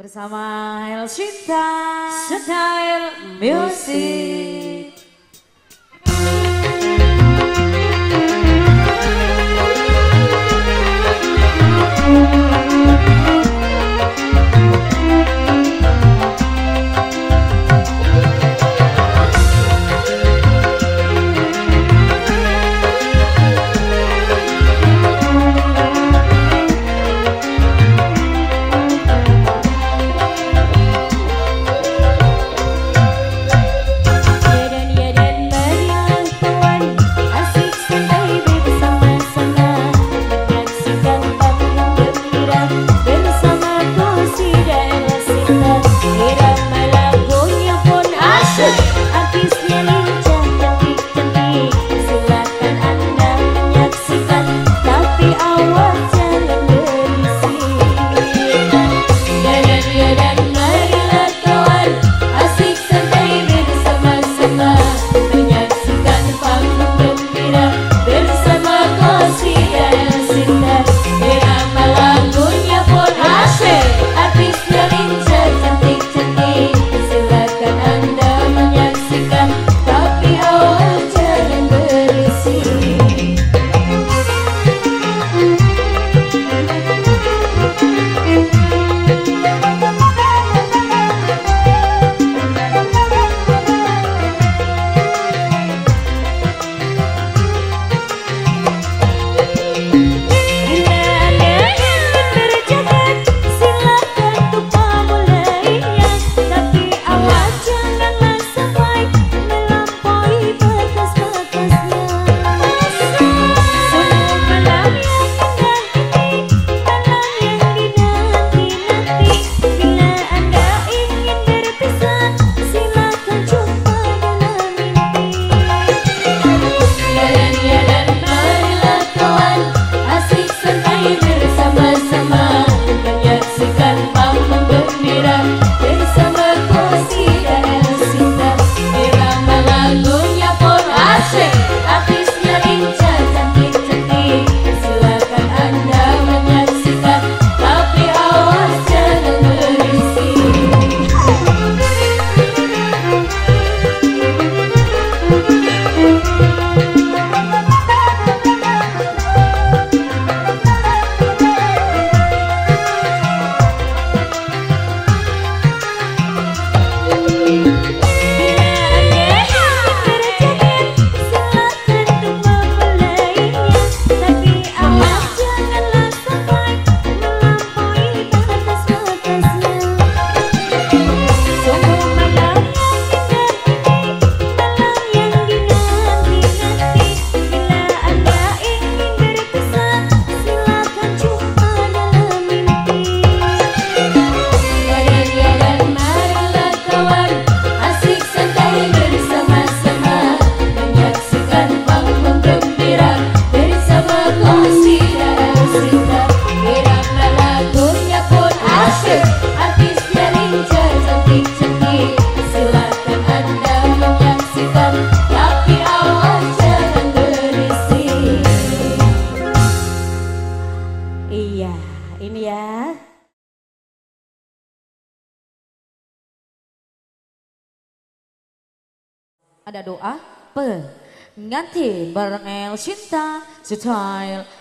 bersama Elsinta Style Music. Bareng El Cinta Style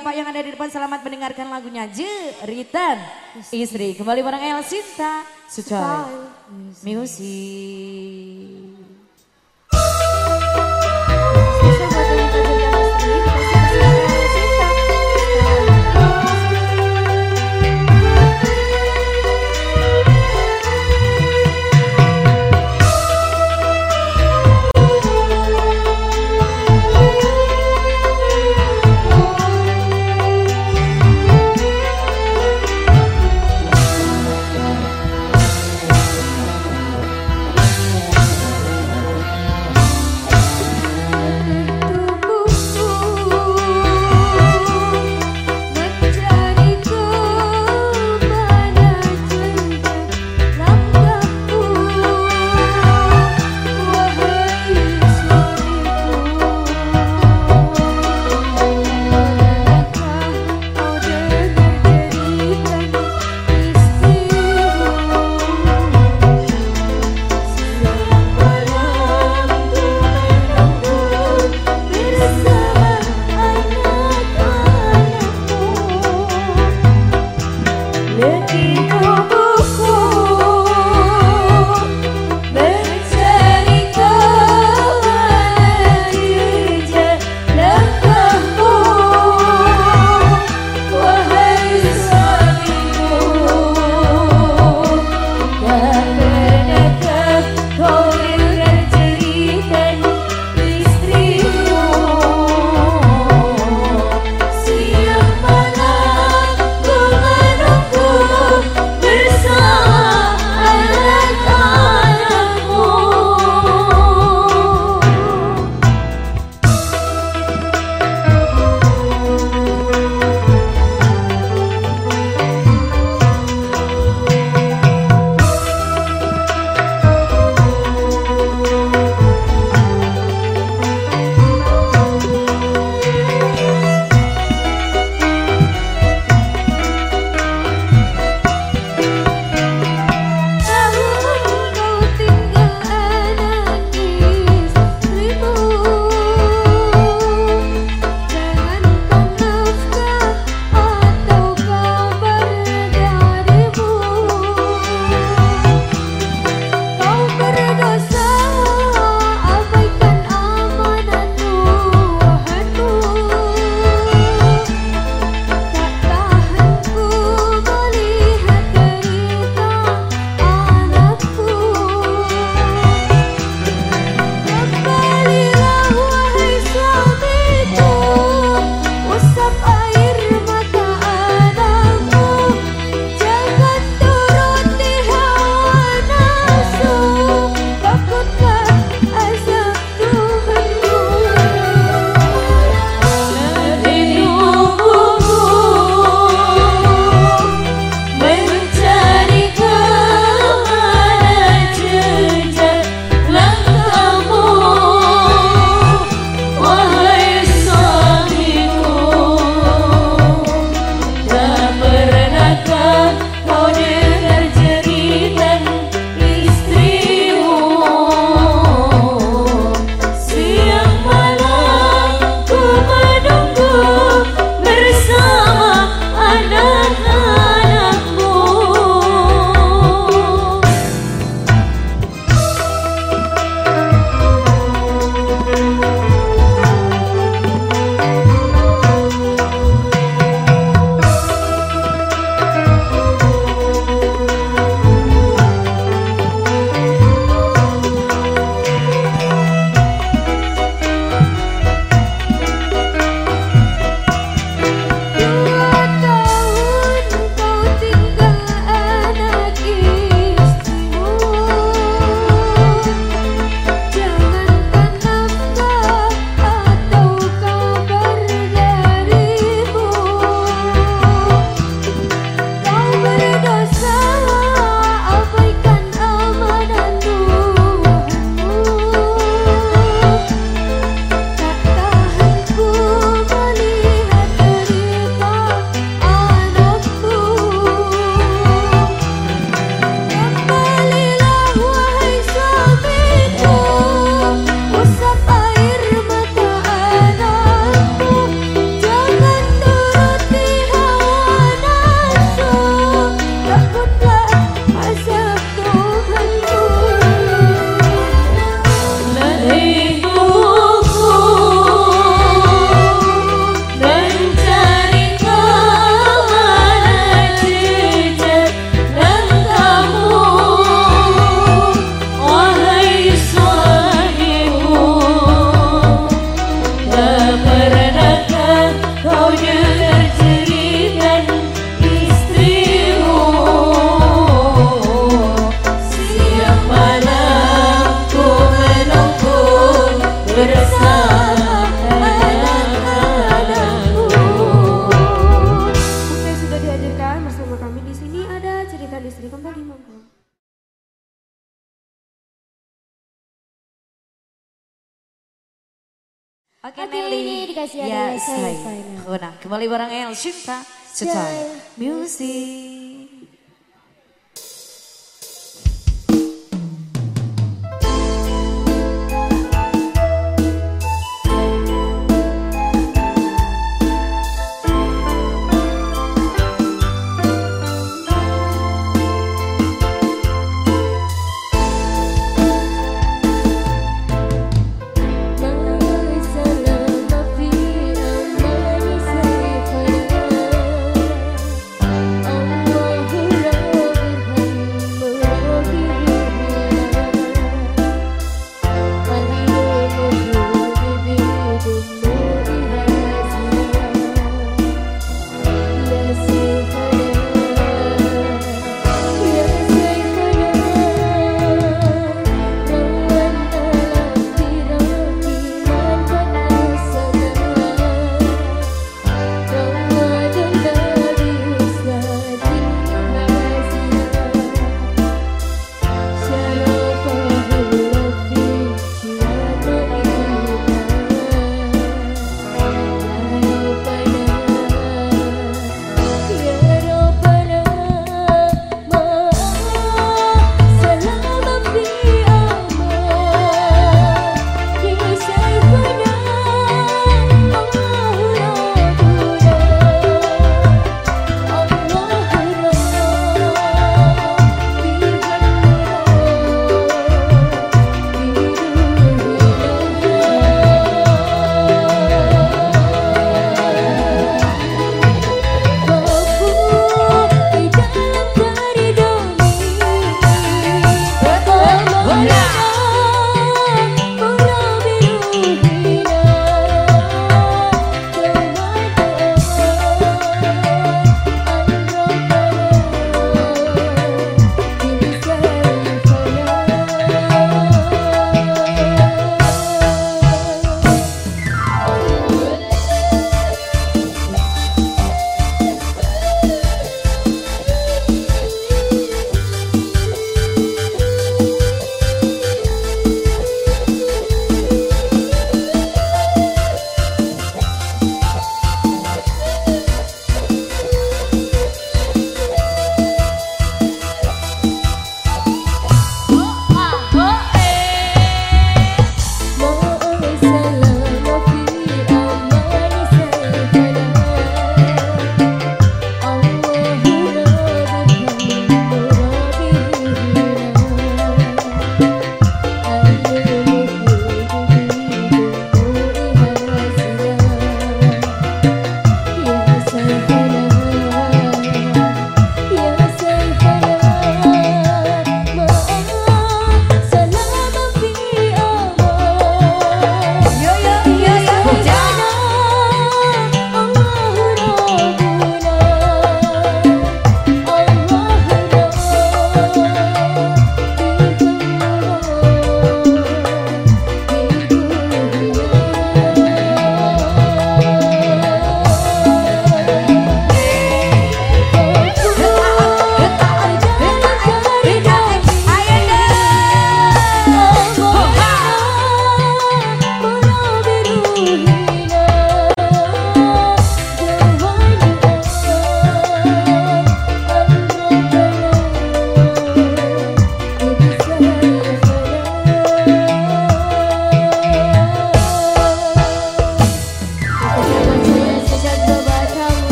Bapak yang ada di depan selamat mendengarkan lagunya. Je Ritan Istri. Kembali bareng El Sinta. Sucoy Music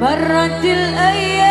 مرت الأيام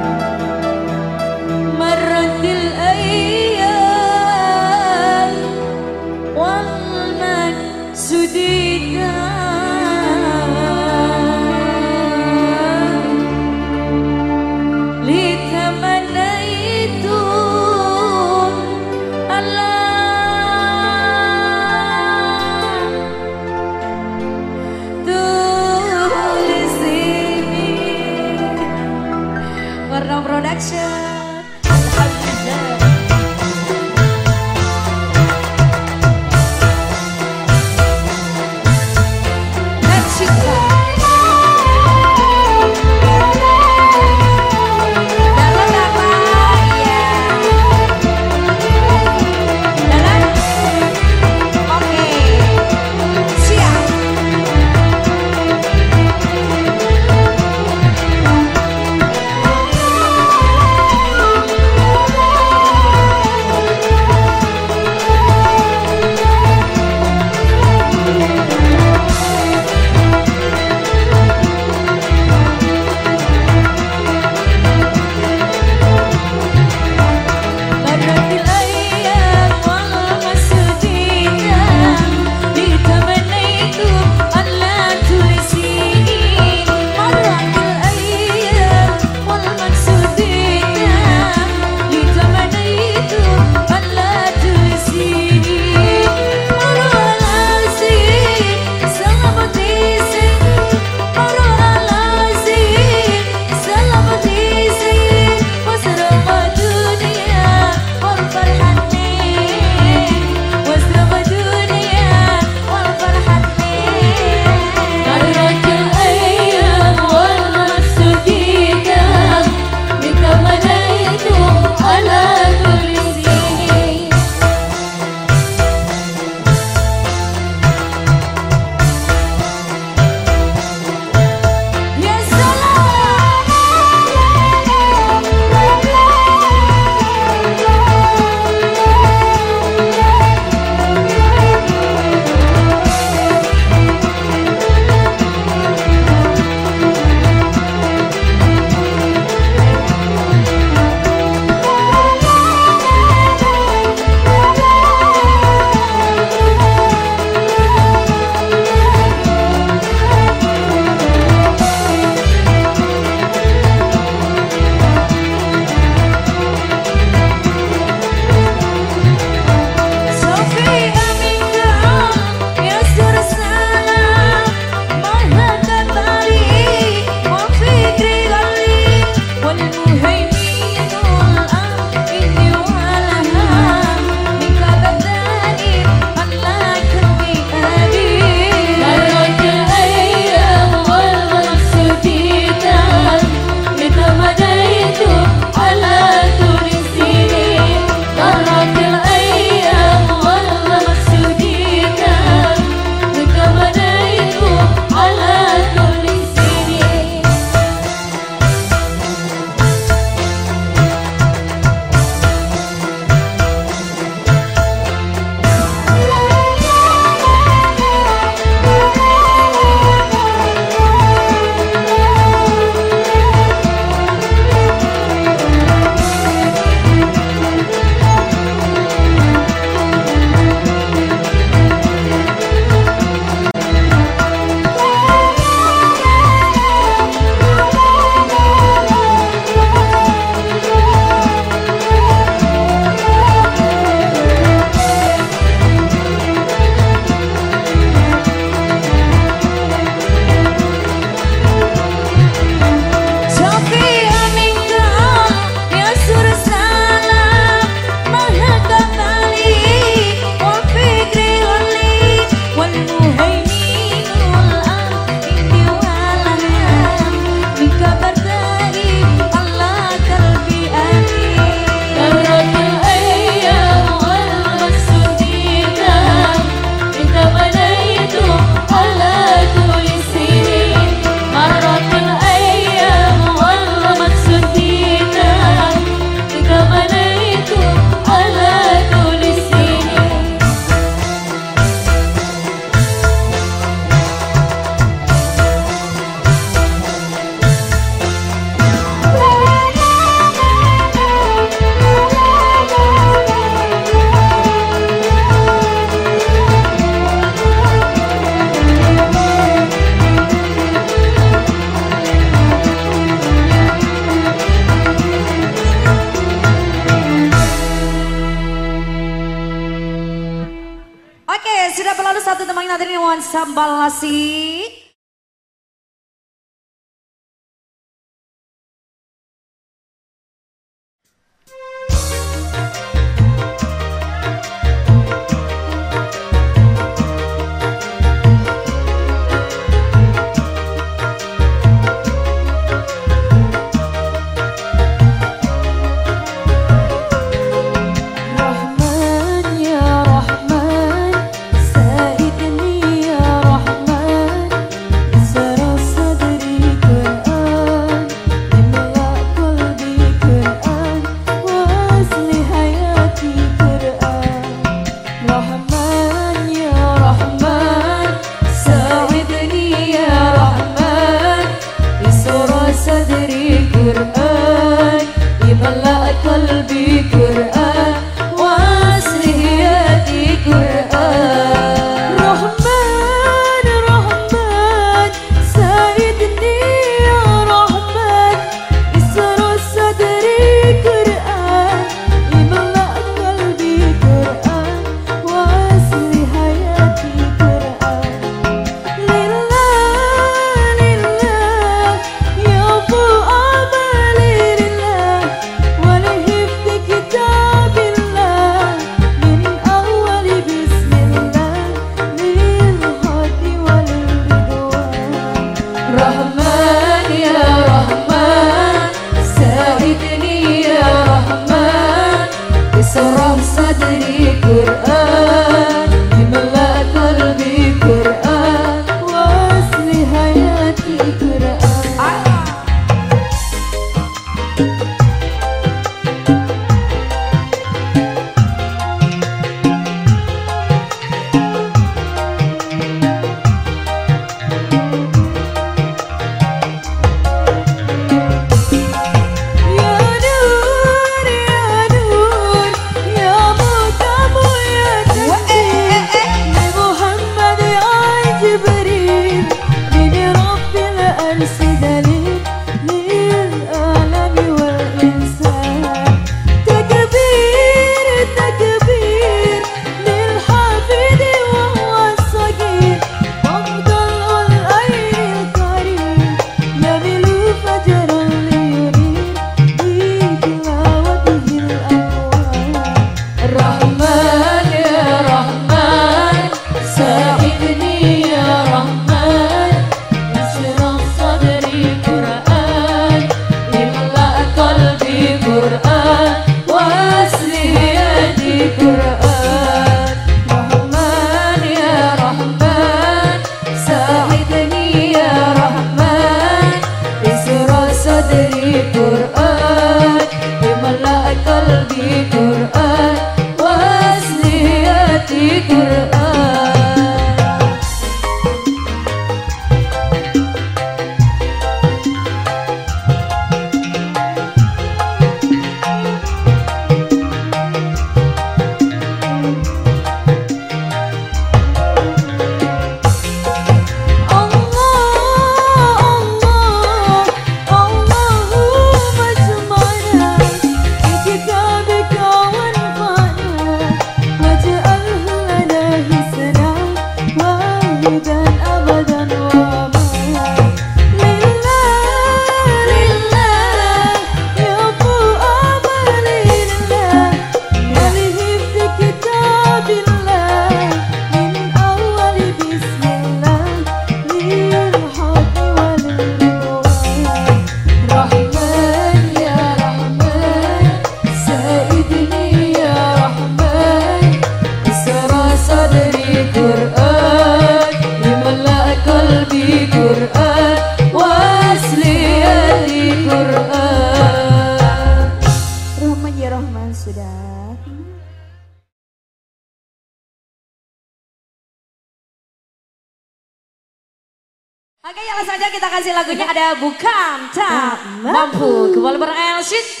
El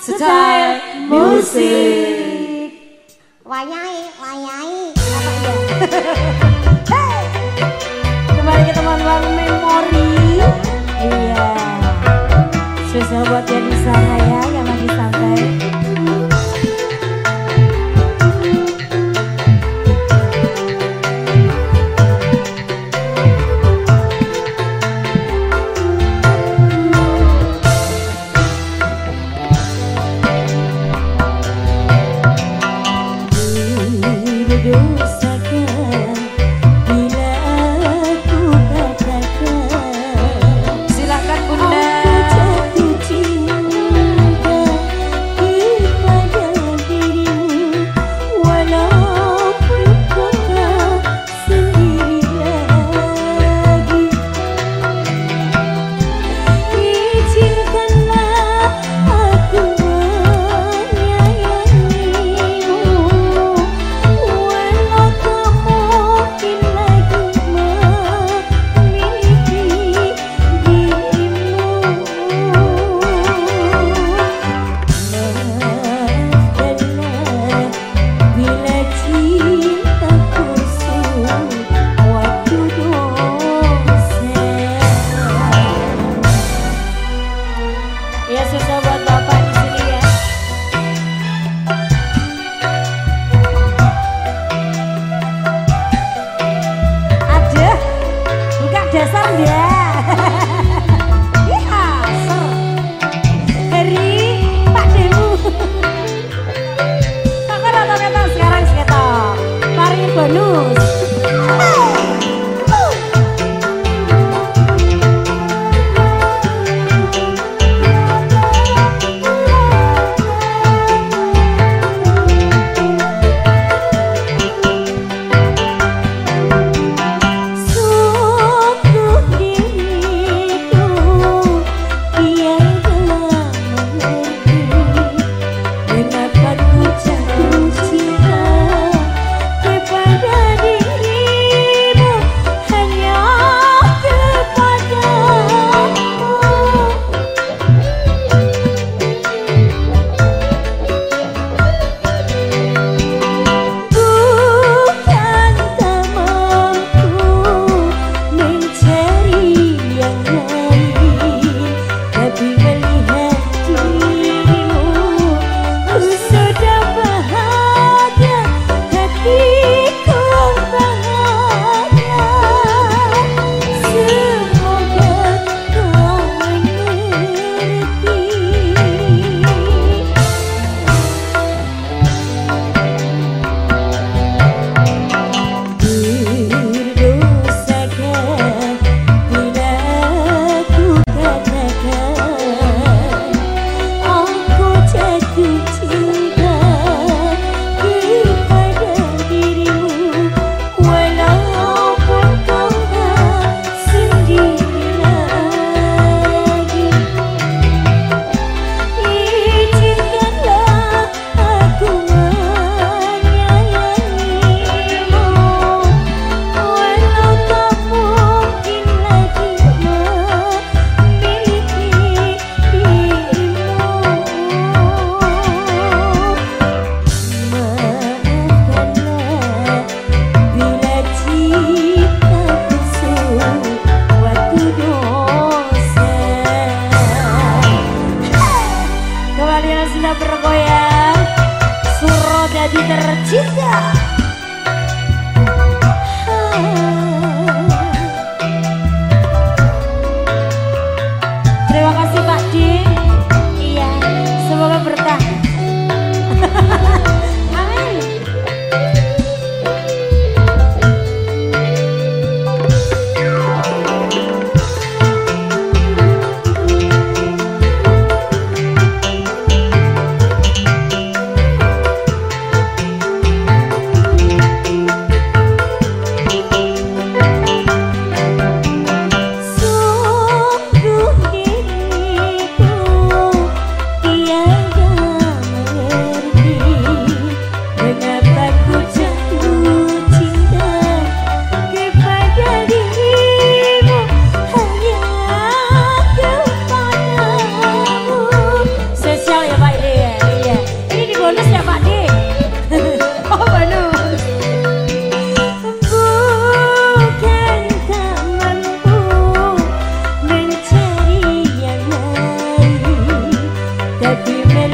Sinta, style musik. Wayai, wayai. hey. Kembali ke teman-teman memori. Iya. Spesial buat yang di sana ya, yang lagi santai. Every minute.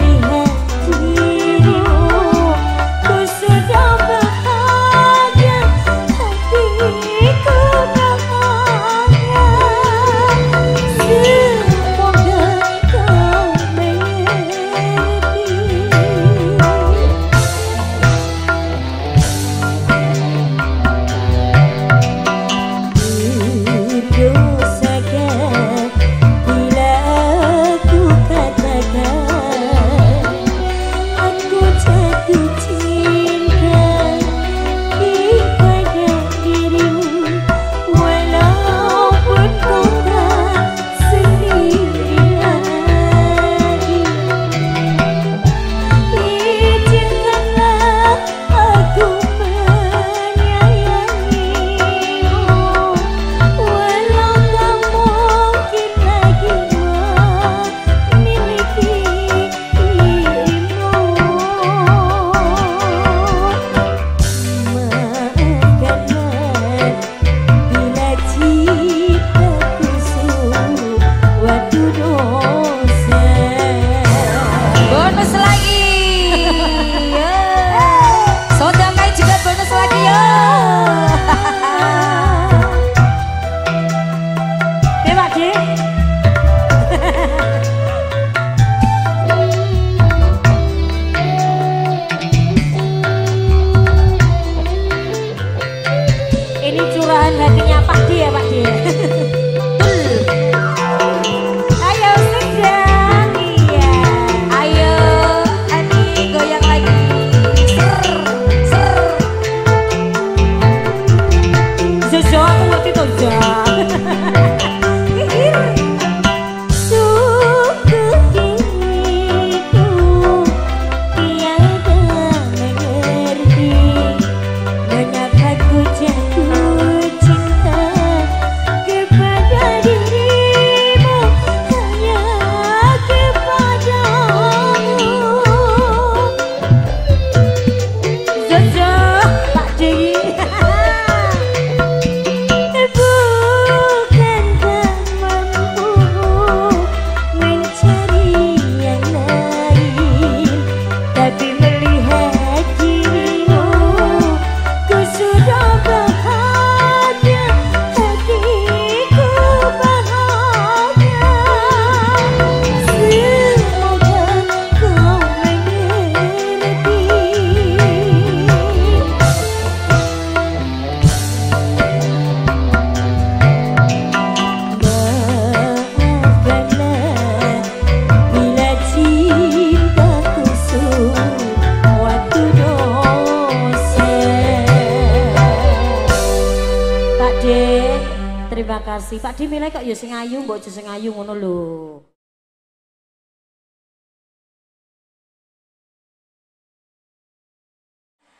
Kasih. Pak Dimilai kok ya sing ayu, mbok sing ayu ngono lho.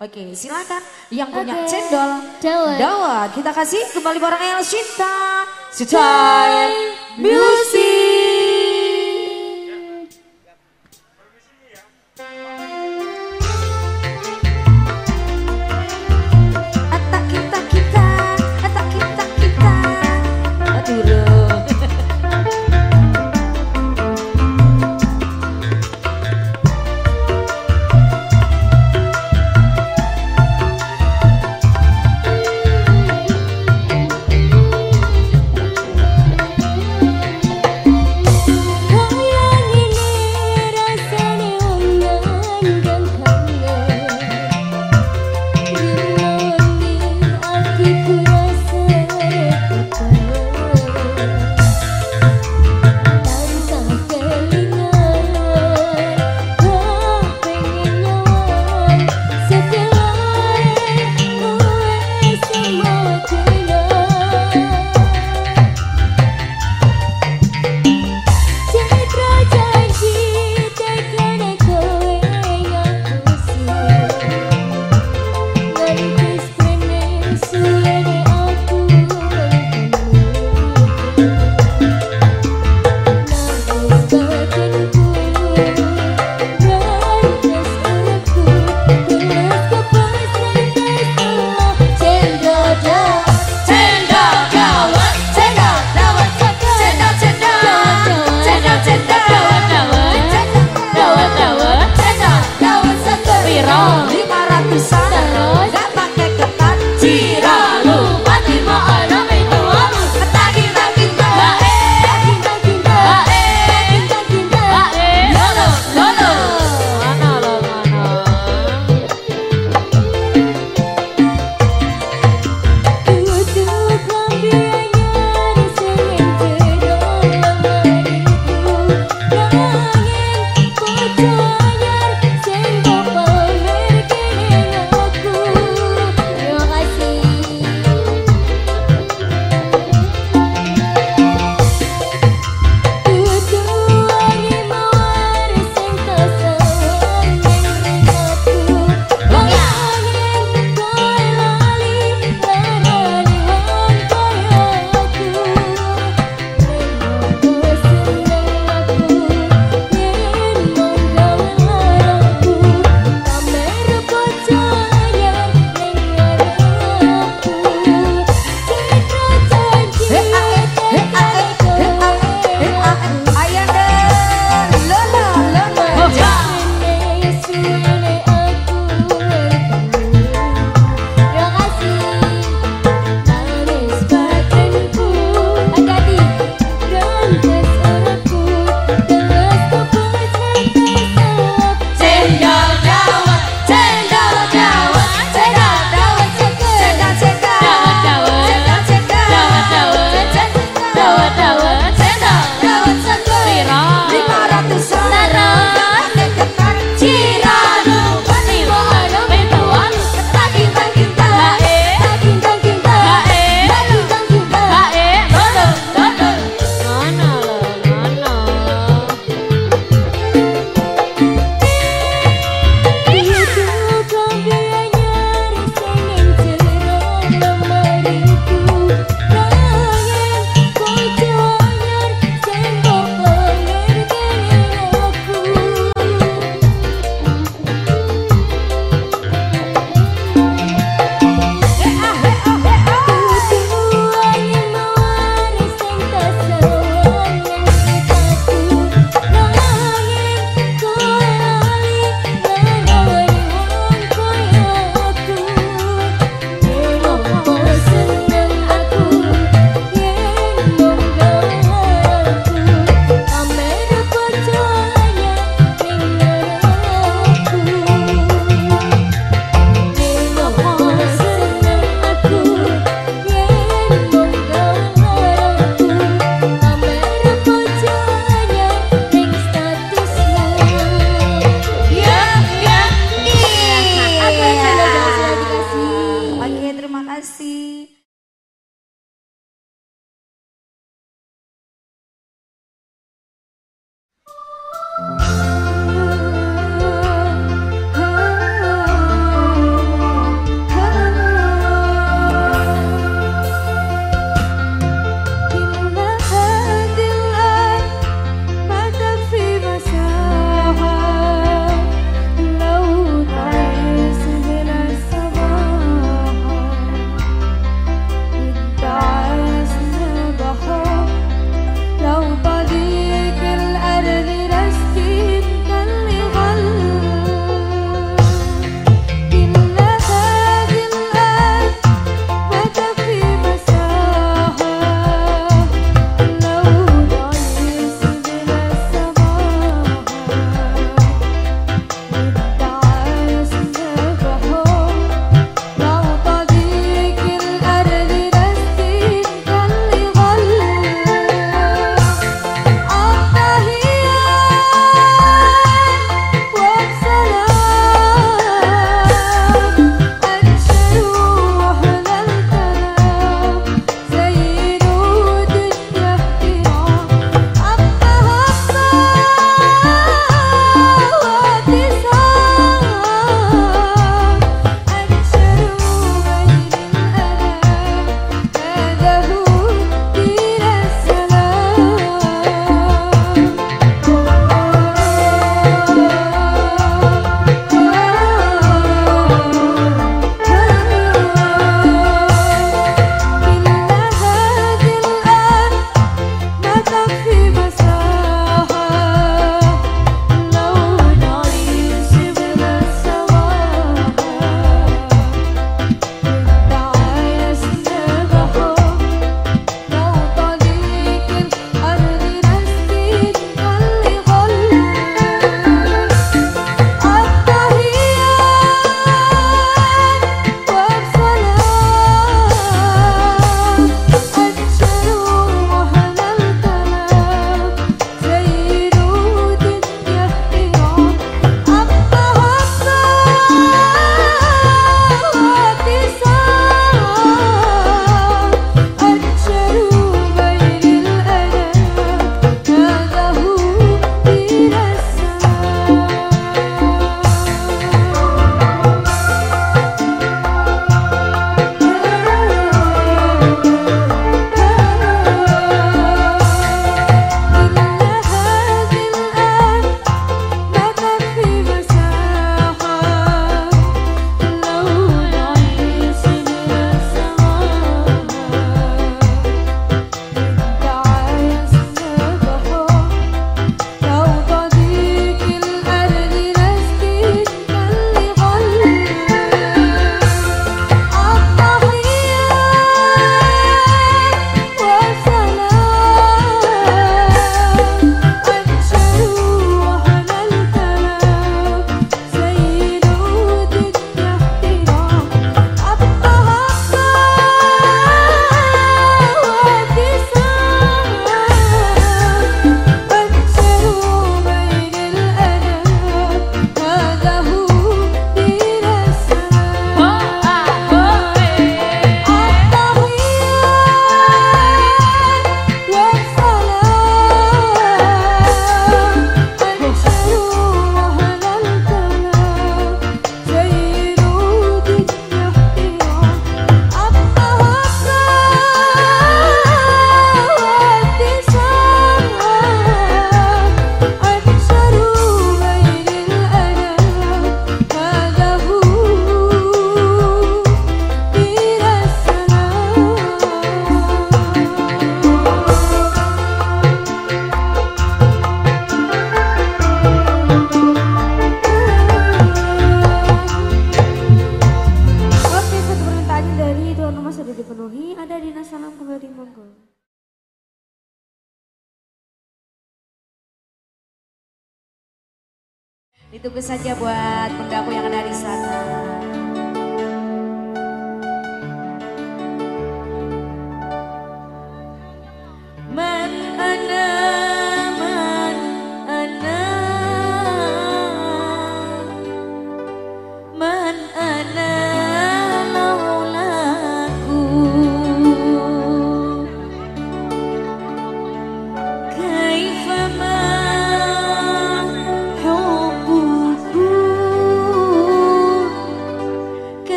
Oke, silakan yang punya Oke. cendol. Dawa. Dawa, kita kasih kembali barang El Cinta. Style Music.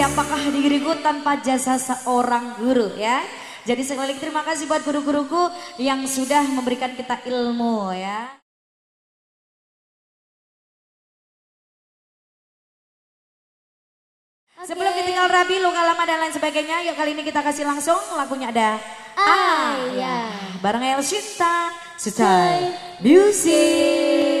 siapakah diriku tanpa jasa seorang guru ya. Jadi sekali lagi terima kasih buat guru-guruku yang sudah memberikan kita ilmu ya. Okay. Sebelum ditinggal Rabi, luka lama dan lain sebagainya, yuk kali ini kita kasih langsung lagunya ada ah, Ayah. ah ya. Bareng Elshinta, Sutai Music.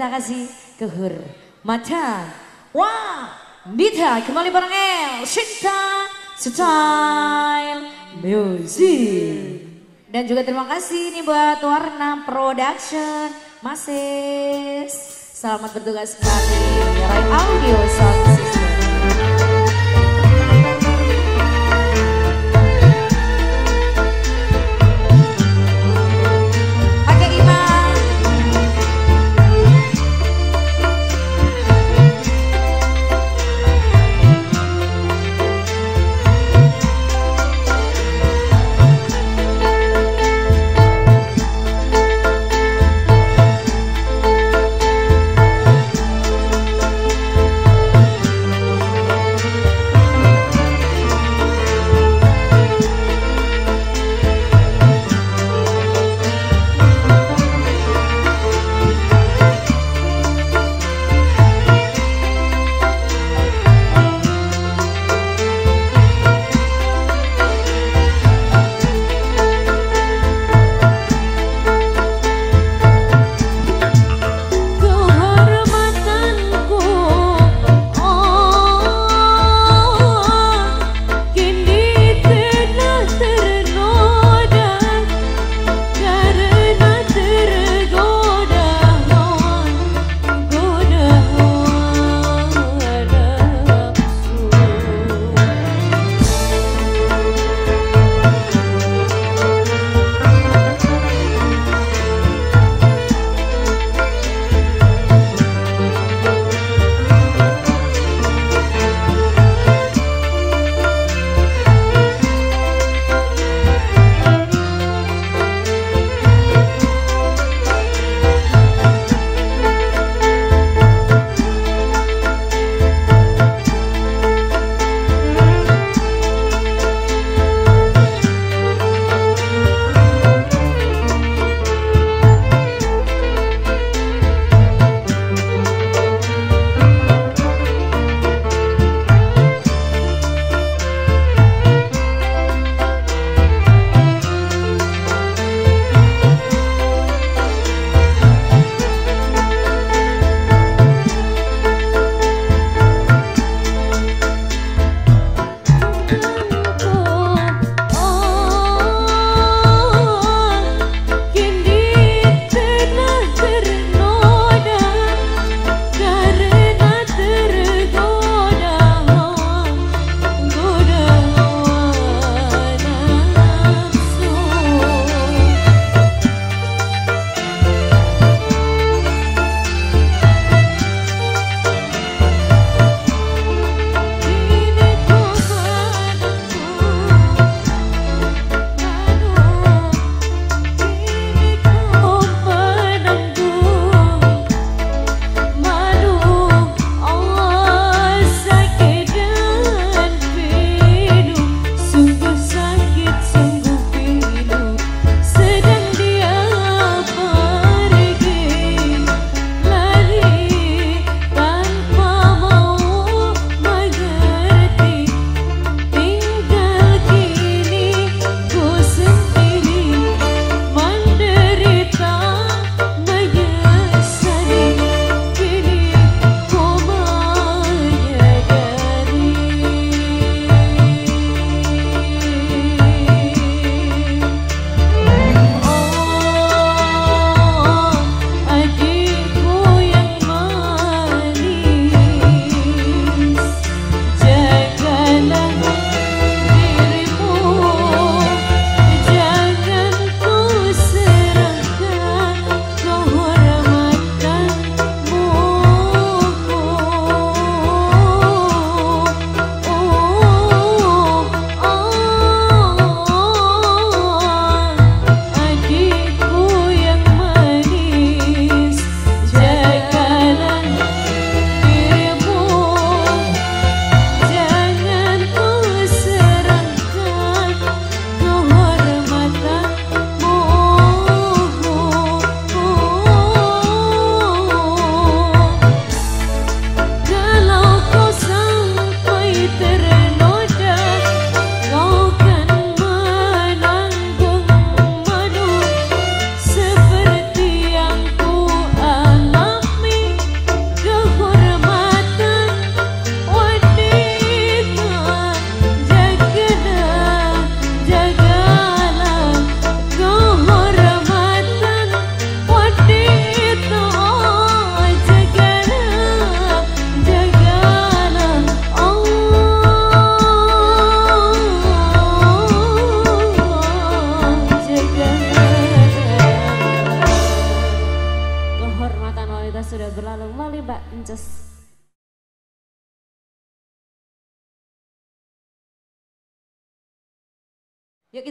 Kita kasih. Kehormatan. Wah, Dita kembali bareng El, Shinta, Style. Music. Dan juga terima kasih nih buat Warna Production, Masis. Selamat bertugas kembali, Audio Sound System.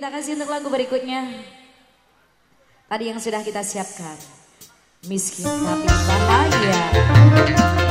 Kasih untuk lagu berikutnya. Tadi yang sudah kita siapkan. Miskin tapi bahagia.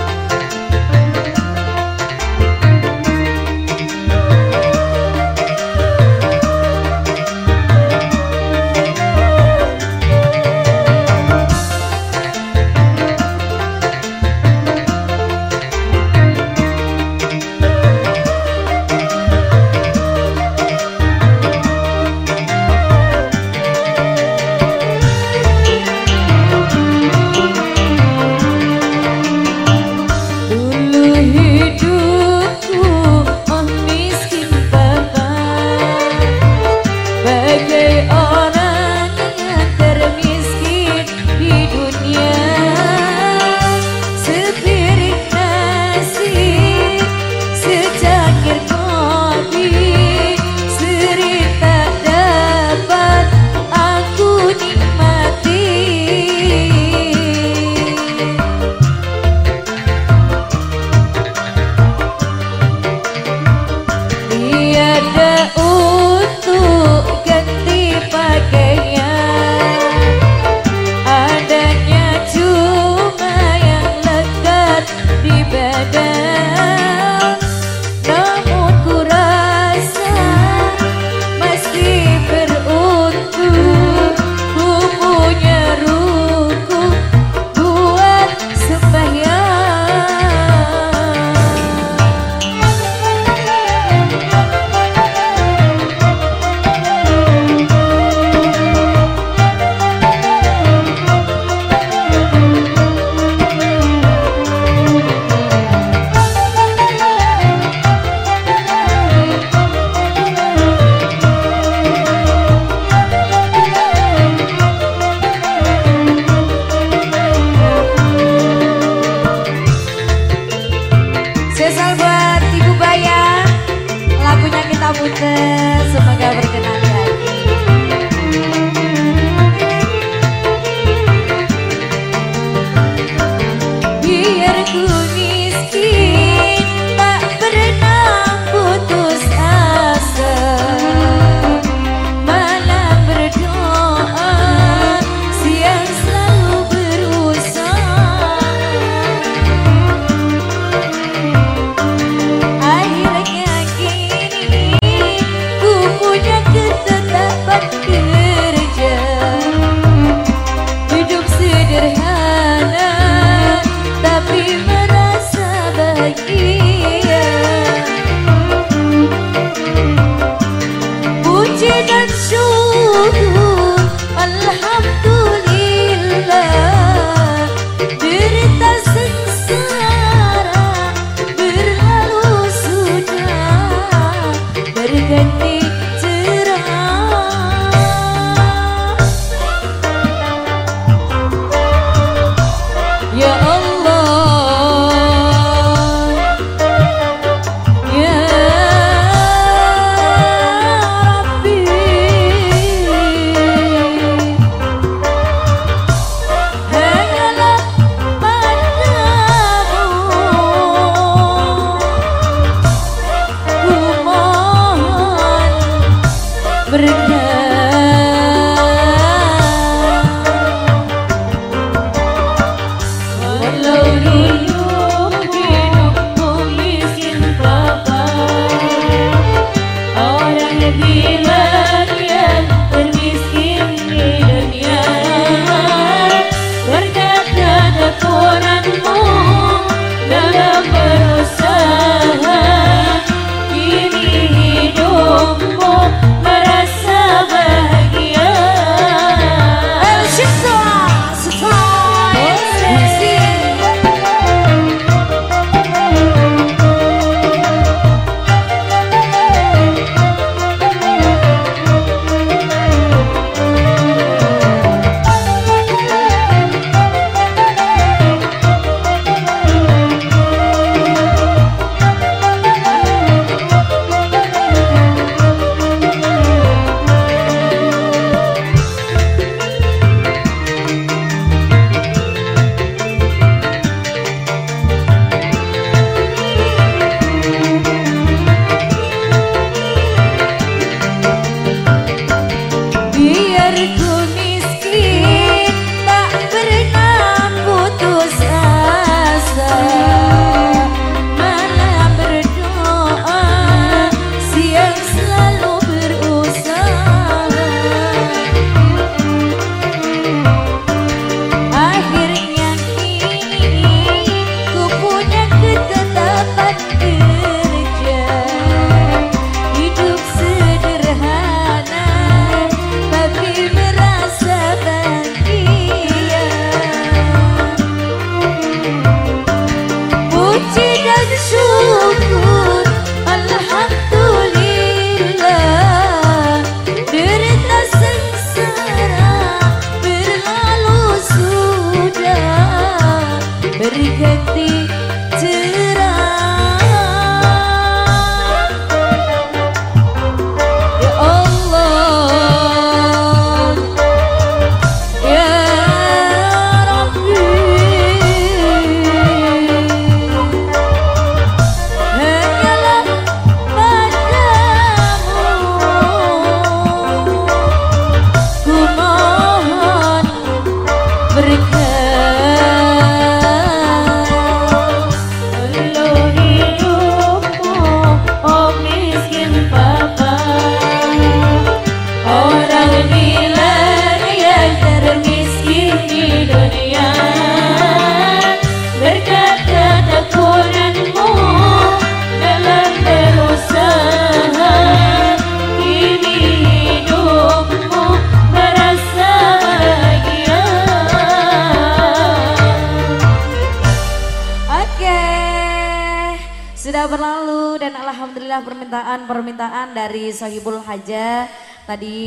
Dan alhamdulillah permintaan-permintaan dari Sohibul Haja tadi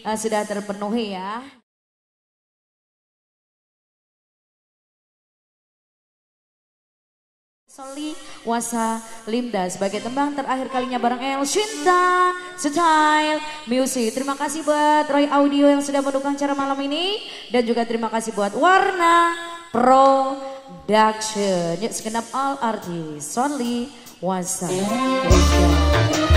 uh, sudah terpenuhi ya. Soli Wasa Limda sebagai tembang terakhir kalinya bareng El Shinta Style Music. Terima kasih buat Roy Audio yang sudah mendukung acara malam ini dan juga terima kasih buat Warna Production. Yuk segenap all artis Soli Once up?